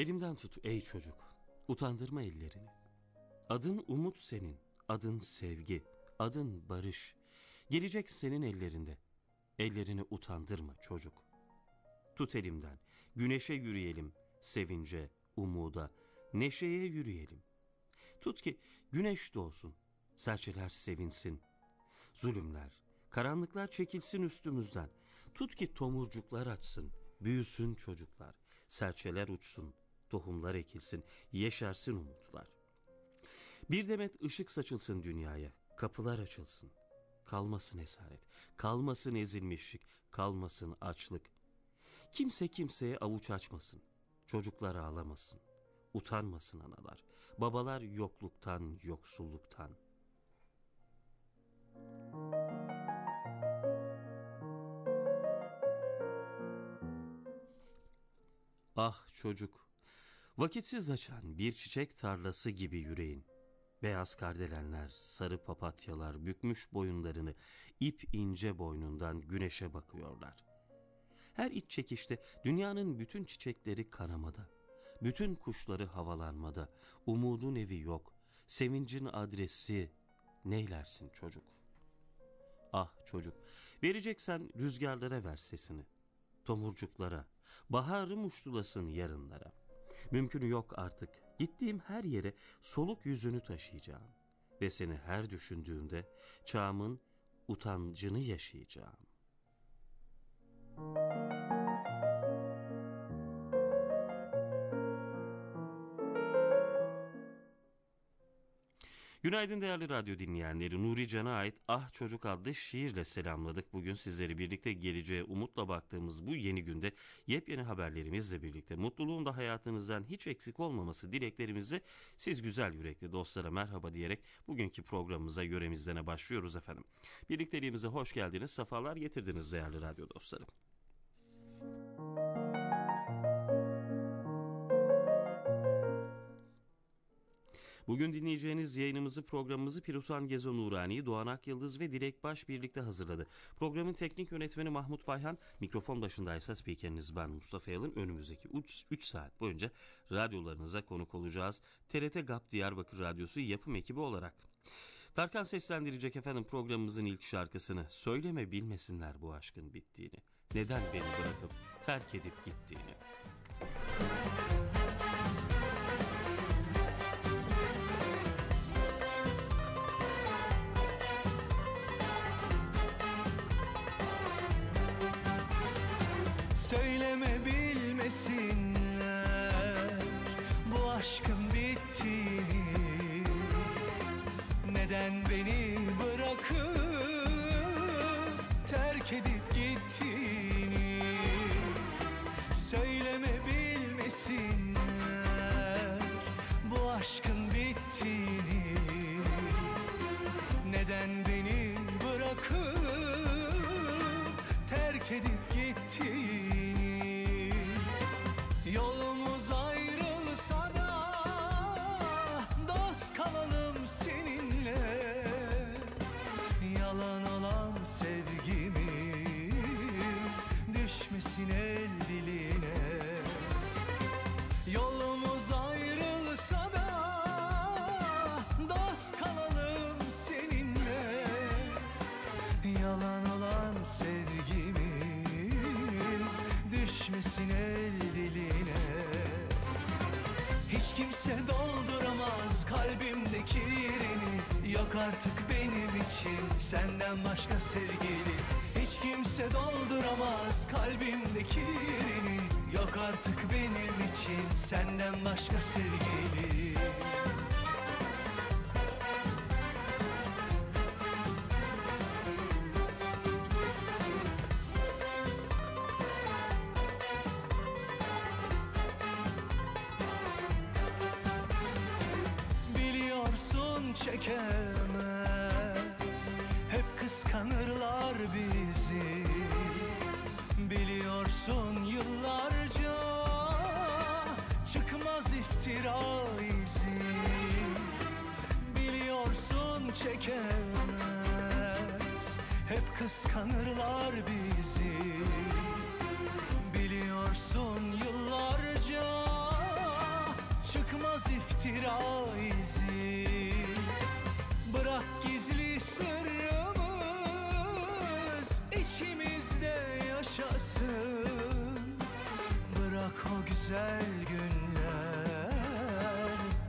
Elimden tut ey çocuk, utandırma ellerini. Adın umut senin, adın sevgi, adın barış. Gelecek senin ellerinde. Ellerini utandırma çocuk. Tut elimden, güneşe yürüyelim, sevince, umuda, neşeye yürüyelim. Tut ki güneş doğsun, serçeler sevinsin. Zulümler, karanlıklar çekilsin üstümüzden. Tut ki tomurcuklar açsın, büyüsün çocuklar, serçeler uçsun, tohumlar ekilsin, yeşersin umutlar. Bir demet ışık saçılsın dünyaya, kapılar açılsın. Kalmasın esaret, kalmasın ezilmişlik, kalmasın açlık. Kimse kimseye avuç açmasın, çocuklar ağlamasın. Utanmasın analar, babalar yokluktan, yoksulluktan. Ah çocuk, Vakitsiz açan bir çiçek tarlası gibi yüreğin. Beyaz kardelenler, sarı papatyalar bükmüş boyunlarını ip ince boynundan güneşe bakıyorlar. Her iç çekişte dünyanın bütün çiçekleri kanamada. Bütün kuşları havalanmada. Umudun evi yok. Sevincin adresi neylersin çocuk? Ah çocuk, vereceksen rüzgarlara ver sesini. Tomurcuklara, baharı muştulasın yarınlara. Mümkünü yok artık. Gittiğim her yere soluk yüzünü taşıyacağım. Ve seni her düşündüğümde çağımın utancını yaşayacağım. Günaydın değerli radyo dinleyenleri. Nuri Can'a ait Ah Çocuk adlı şiirle selamladık. Bugün sizleri birlikte geleceğe umutla baktığımız bu yeni günde yepyeni haberlerimizle birlikte mutluluğun da hayatınızdan hiç eksik olmaması dileklerimizi siz güzel yürekli dostlara merhaba diyerek bugünkü programımıza yöremizdene başlıyoruz efendim. Birlikteliğimize hoş geldiniz, sefalar getirdiniz değerli radyo dostlarım. Bugün dinleyeceğiniz yayınımızı programımızı Pirusan Gezo Nurani, Doğan Akyıldız ve Dilek Baş birlikte hazırladı. Programın teknik yönetmeni Mahmut Bayhan, mikrofon başındaysa spikeriniz ben Mustafa Yalın. Önümüzdeki 3 saat boyunca radyolarınıza konuk olacağız. TRT GAP Diyarbakır Radyosu yapım ekibi olarak. Tarkan seslendirecek efendim programımızın ilk şarkısını. Söyleme bilmesinler bu aşkın bittiğini. Neden beni bırakıp terk edip gittiğini. bilmesinler aşkın bittiğini Neden beni Hiç kimse dolduramaz kalbimdeki yerini Yok artık benim için senden başka sevgili. Hiç kimse dolduramaz kalbimdeki yerini Yok artık benim için senden başka sevgili çekemez. Hep kıskanırlar bizi. Biliyorsun yıllarca Çıkmaz iftira izi. Biliyorsun çekemez. Hep kıskanırlar bizi güzel günler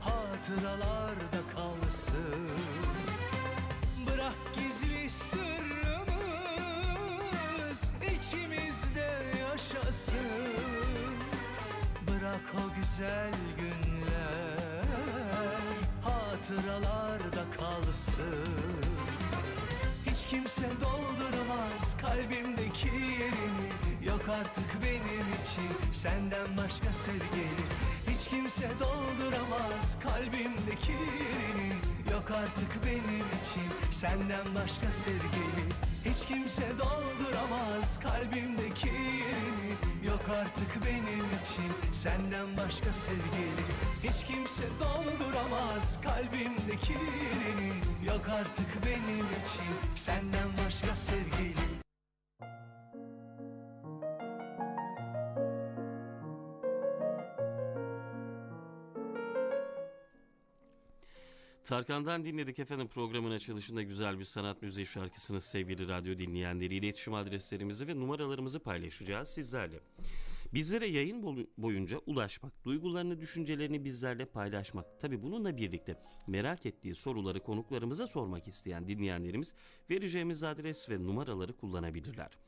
hatıralarda kalsın. Bırak gizli sırrımız içimizde yaşasın. Bırak o güzel günler hatıralarda kalsın. Hiç kimse dolduramaz kalbimdeki yerini Yok artık benim için senden başka sevgili Hiç kimse dolduramaz kalbimdeki yerini. Yok artık benim için senden başka sevgili Hiç kimse dolduramaz kalbimdeki yerini. Yok artık benim için senden başka sevgili Hiç kimse dolduramaz kalbimdeki yerini. Yok artık benim için senden başka sevgili Tarkan'dan dinledik efendim programın açılışında güzel bir sanat müziği şarkısını sevgili radyo dinleyenleri iletişim adreslerimizi ve numaralarımızı paylaşacağız sizlerle. Bizlere yayın boyunca ulaşmak, duygularını, düşüncelerini bizlerle paylaşmak. Tabi bununla birlikte merak ettiği soruları konuklarımıza sormak isteyen dinleyenlerimiz vereceğimiz adres ve numaraları kullanabilirler.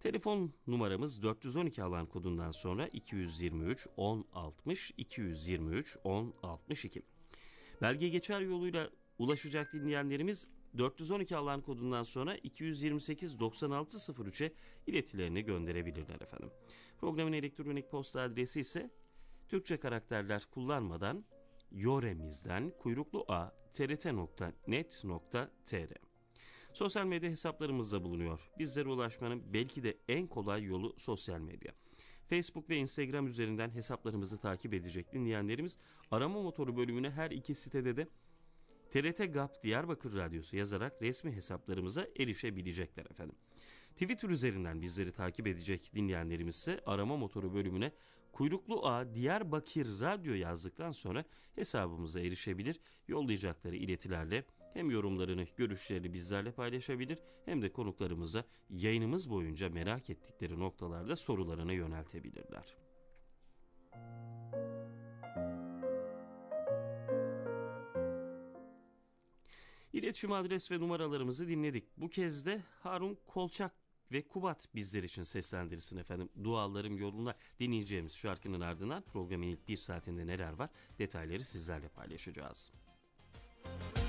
Telefon numaramız 412 alan kodundan sonra 223 1060 223 1062. Belge geçer yoluyla ulaşacak dinleyenlerimiz 412 alan kodundan sonra 228 9603'e iletilerini gönderebilirler efendim. Programın elektronik posta adresi ise Türkçe karakterler kullanmadan yoremizden kuyruklu a trt.net.tr Sosyal medya hesaplarımızda bulunuyor. Bizlere ulaşmanın belki de en kolay yolu sosyal medya. Facebook ve Instagram üzerinden hesaplarımızı takip edecek dinleyenlerimiz arama motoru bölümüne her iki sitede de TRT GAP Diyarbakır Radyosu yazarak resmi hesaplarımıza erişebilecekler efendim. Twitter üzerinden bizleri takip edecek dinleyenlerimiz ise arama motoru bölümüne kuyruklu A Diyarbakır Radyo yazdıktan sonra hesabımıza erişebilir. Yollayacakları iletilerle hem yorumlarını, görüşlerini bizlerle paylaşabilir hem de konuklarımıza yayınımız boyunca merak ettikleri noktalarda sorularını yöneltebilirler. İletişim adres ve numaralarımızı dinledik. Bu kez de Harun Kolçak ve Kubat bizler için seslendirsin efendim. Dualarım yolunda dinleyeceğimiz şarkının ardından programın ilk bir saatinde neler var detayları sizlerle paylaşacağız. Rüzgara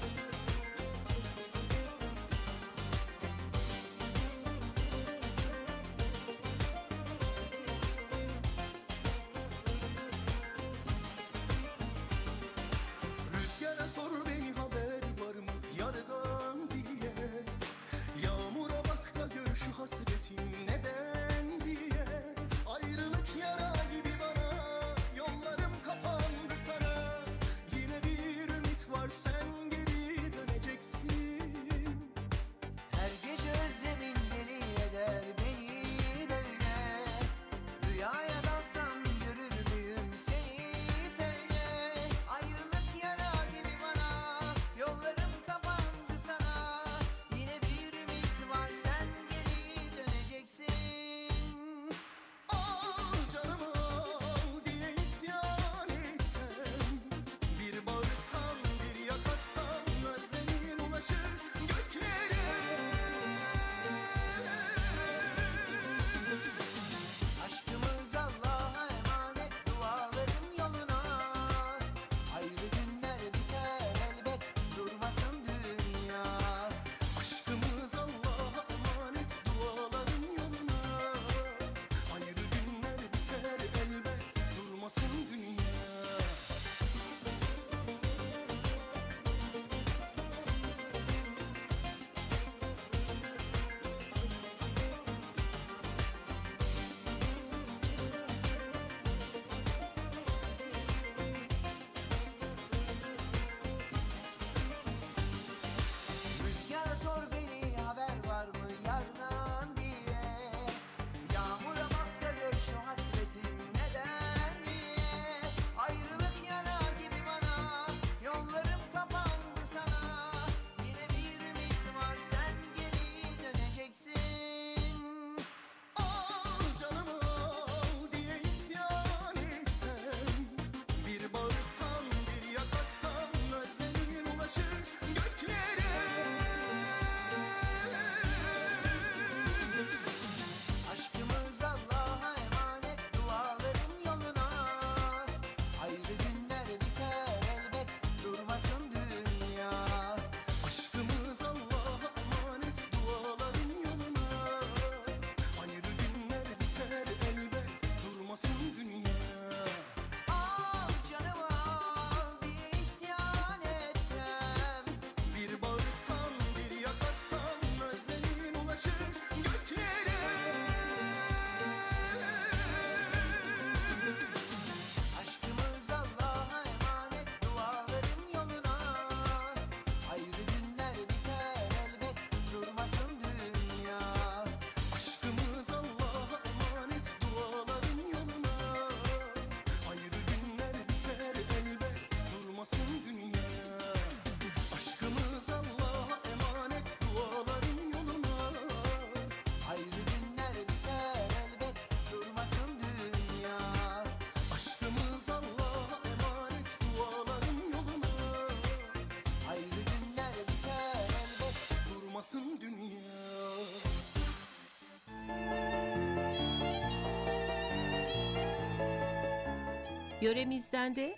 Yöremizden de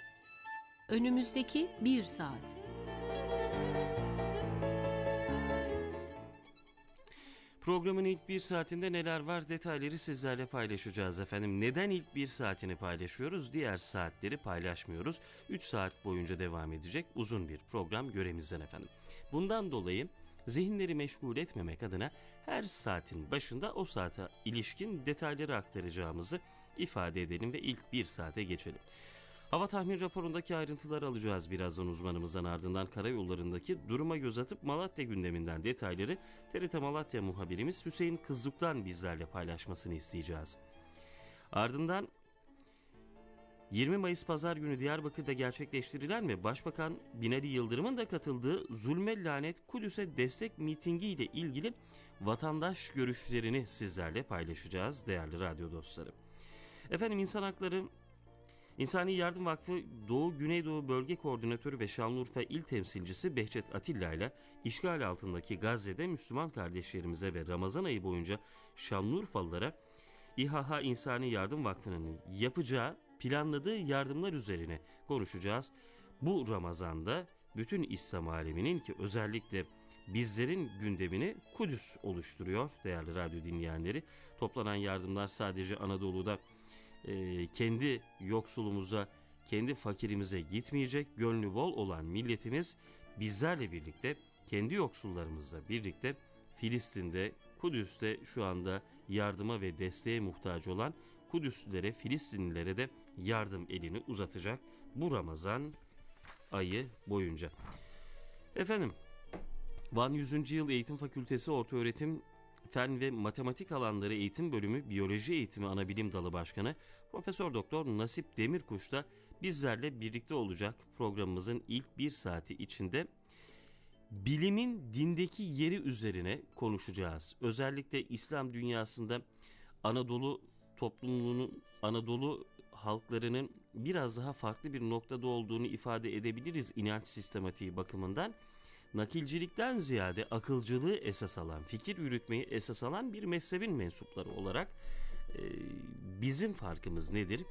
önümüzdeki bir saat. Programın ilk bir saatinde neler var detayları sizlerle paylaşacağız efendim. Neden ilk bir saatini paylaşıyoruz? Diğer saatleri paylaşmıyoruz. 3 saat boyunca devam edecek uzun bir program göremizden efendim. Bundan dolayı zihinleri meşgul etmemek adına her saatin başında o saate ilişkin detayları aktaracağımızı ifade edelim ve ilk bir saate geçelim. Hava tahmin raporundaki ayrıntıları alacağız birazdan uzmanımızdan ardından karayollarındaki duruma göz atıp Malatya gündeminden detayları TRT Malatya muhabirimiz Hüseyin Kızlık'tan bizlerle paylaşmasını isteyeceğiz. Ardından 20 Mayıs Pazar günü Diyarbakır'da gerçekleştirilen ve Başbakan Binali Yıldırım'ın da katıldığı Zulme Lanet Kudüs'e destek mitingi ile ilgili vatandaş görüşlerini sizlerle paylaşacağız değerli radyo dostları. Efendim insan hakları İnsani Yardım Vakfı Doğu Güneydoğu Bölge Koordinatörü ve Şanlıurfa İl Temsilcisi Behçet Atilla ile işgal altındaki Gazze'de Müslüman kardeşlerimize ve Ramazan ayı boyunca Şanlıurfalılara İHH İnsani Yardım Vakfı'nın yapacağı planladığı yardımlar üzerine konuşacağız. Bu Ramazan'da bütün İslam aleminin ki özellikle bizlerin gündemini Kudüs oluşturuyor değerli radyo dinleyenleri. Toplanan yardımlar sadece Anadolu'da e, kendi yoksulumuza, kendi fakirimize gitmeyecek. Gönlü bol olan milletimiz bizlerle birlikte, kendi yoksullarımızla birlikte Filistin'de, Kudüs'te şu anda yardıma ve desteğe muhtaç olan Kudüslülere, Filistinlilere de yardım elini uzatacak bu Ramazan ayı boyunca. Efendim, Van 100. Yıl Eğitim Fakültesi Ortaöğretim Fen ve Matematik Alanları Eğitim Bölümü Biyoloji Eğitimi Anabilim Dalı Başkanı Profesör Doktor Nasip Demirkuş da bizlerle birlikte olacak programımızın ilk bir saati içinde bilimin dindeki yeri üzerine konuşacağız. Özellikle İslam dünyasında Anadolu toplumunun Anadolu halklarının biraz daha farklı bir noktada olduğunu ifade edebiliriz inanç sistematiği bakımından nakilcilikten ziyade akılcılığı esas alan, fikir yürütmeyi esas alan bir mezhebin mensupları olarak e, bizim farkımız nedir?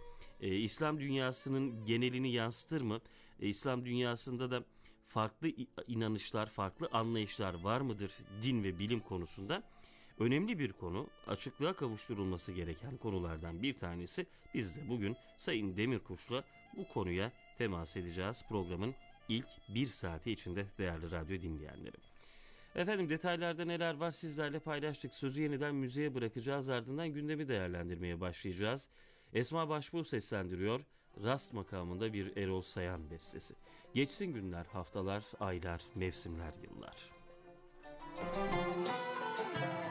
E, İslam dünyasının genelini yansıtır mı? E, İslam dünyasında da farklı inanışlar, farklı anlayışlar var mıdır din ve bilim konusunda? Önemli bir konu, açıklığa kavuşturulması gereken konulardan bir tanesi. Biz de bugün Sayın Demirkuş'la bu konuya temas edeceğiz programın ilk bir saati içinde değerli radyo dinleyenlerim. Efendim detaylarda neler var sizlerle paylaştık. Sözü yeniden müziğe bırakacağız ardından gündemi değerlendirmeye başlayacağız. Esma Başbuğ seslendiriyor. Rast makamında bir Erol Sayan bestesi. Geçsin günler, haftalar, aylar, mevsimler, yıllar. Müzik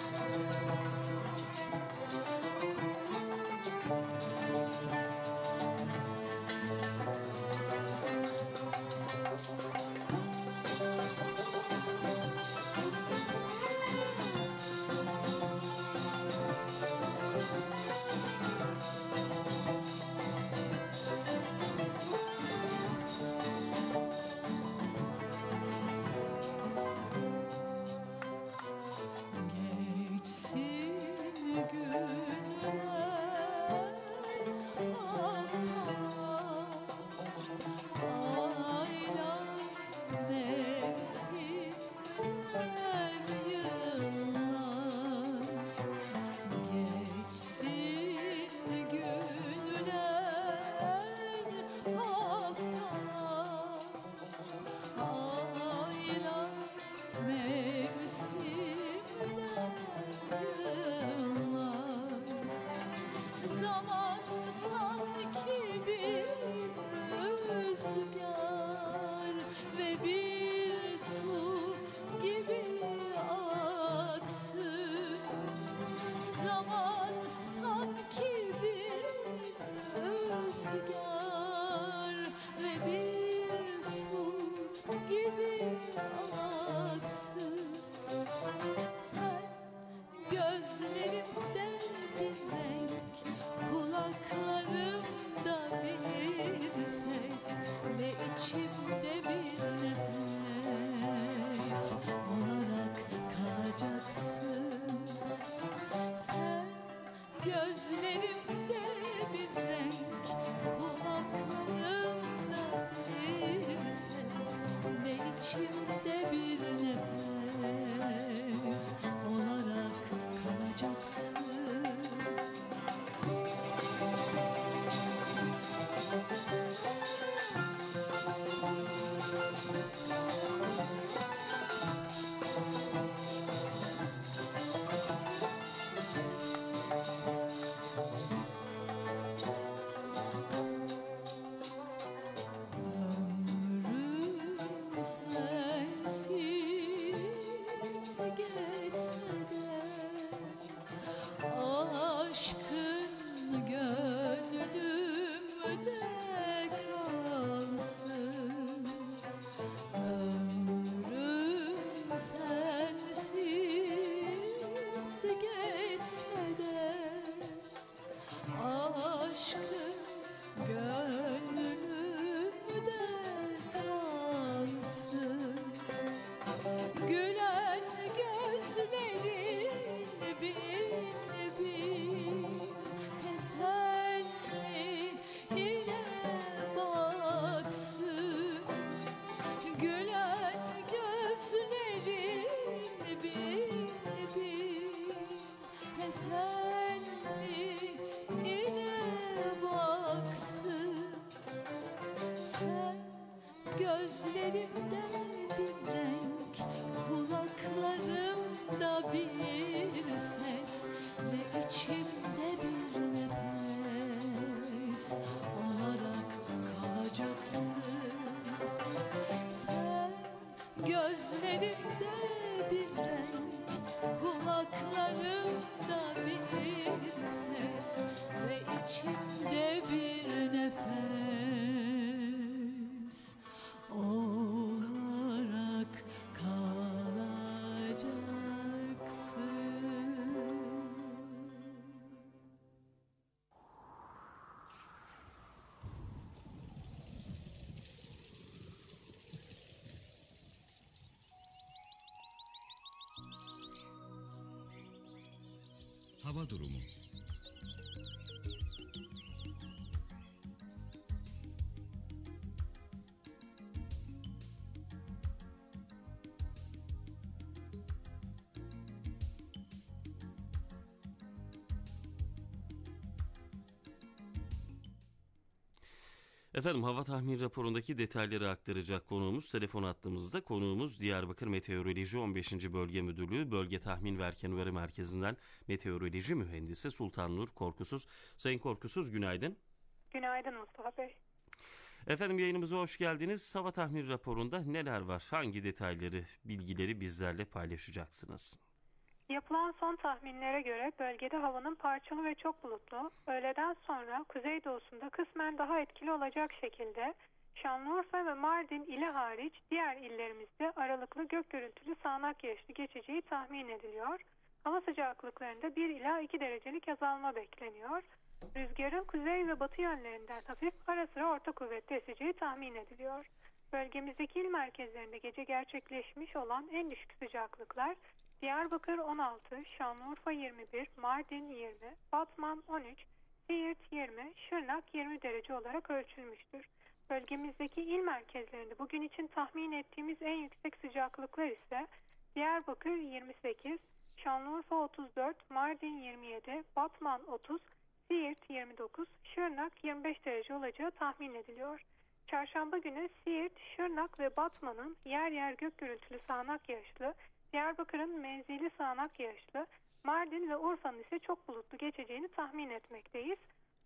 gözlerimde Hava durumu. Efendim hava tahmin raporundaki detayları aktaracak konuğumuz telefon attığımızda konuğumuz Diyarbakır Meteoroloji 15. Bölge Müdürlüğü Bölge Tahmin ve Erken Uyarı Merkezi'nden Meteoroloji Mühendisi Sultan Nur Korkusuz. Sayın Korkusuz günaydın. Günaydın Mustafa Bey. Efendim yayınımıza hoş geldiniz. Hava tahmin raporunda neler var? Hangi detayları, bilgileri bizlerle paylaşacaksınız? Yapılan son tahminlere göre bölgede havanın parçalı ve çok bulutlu, öğleden sonra kuzeydoğusunda kısmen daha etkili olacak şekilde Şanlıurfa ve Mardin ili hariç diğer illerimizde aralıklı gök görüntülü sağanak yağışlı geçeceği tahmin ediliyor. Hava sıcaklıklarında 1 ila 2 derecelik azalma bekleniyor. Rüzgarın kuzey ve batı yönlerinden hafif ara sıra orta kuvvetli eseceği tahmin ediliyor. Bölgemizdeki il merkezlerinde gece gerçekleşmiş olan en düşük sıcaklıklar Diyarbakır 16, Şanlıurfa 21, Mardin 20, Batman 13, Siirt 20, Şırnak 20 derece olarak ölçülmüştür. Bölgemizdeki il merkezlerinde bugün için tahmin ettiğimiz en yüksek sıcaklıklar ise Diyarbakır 28, Şanlıurfa 34, Mardin 27, Batman 30, Siirt 29, Şırnak 25 derece olacağı tahmin ediliyor. Çarşamba günü Siirt, Şırnak ve Batman'ın yer yer gök gürültülü sağanak yağışlı, Diyarbakır'ın menzili sağanak yağışlı, Mardin ve Urfa'nın ise çok bulutlu geçeceğini tahmin etmekteyiz.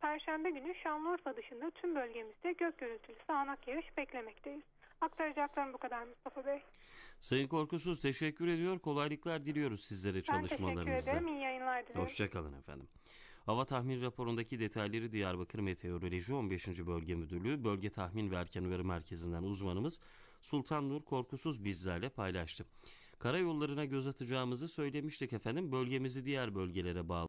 Perşembe günü Şanlıurfa dışında tüm bölgemizde gök gürültülü sağanak yağış beklemekteyiz. Aktaracaklarım bu kadar Mustafa Bey. Sayın Korkusuz teşekkür ediyor. Kolaylıklar diliyoruz sizlere Ben teşekkür çalışmalarınızda. ederim. İyi yayınlar dilerim. Hoşçakalın efendim. Hava tahmin raporundaki detayları Diyarbakır Meteoroloji 15. Bölge Müdürlüğü Bölge Tahmin ve Erken Uyarı Merkezi'nden uzmanımız Sultan Nur Korkusuz bizlerle paylaştı. Karayollarına göz atacağımızı söylemiştik efendim. Bölgemizi diğer bölgelere bağlı.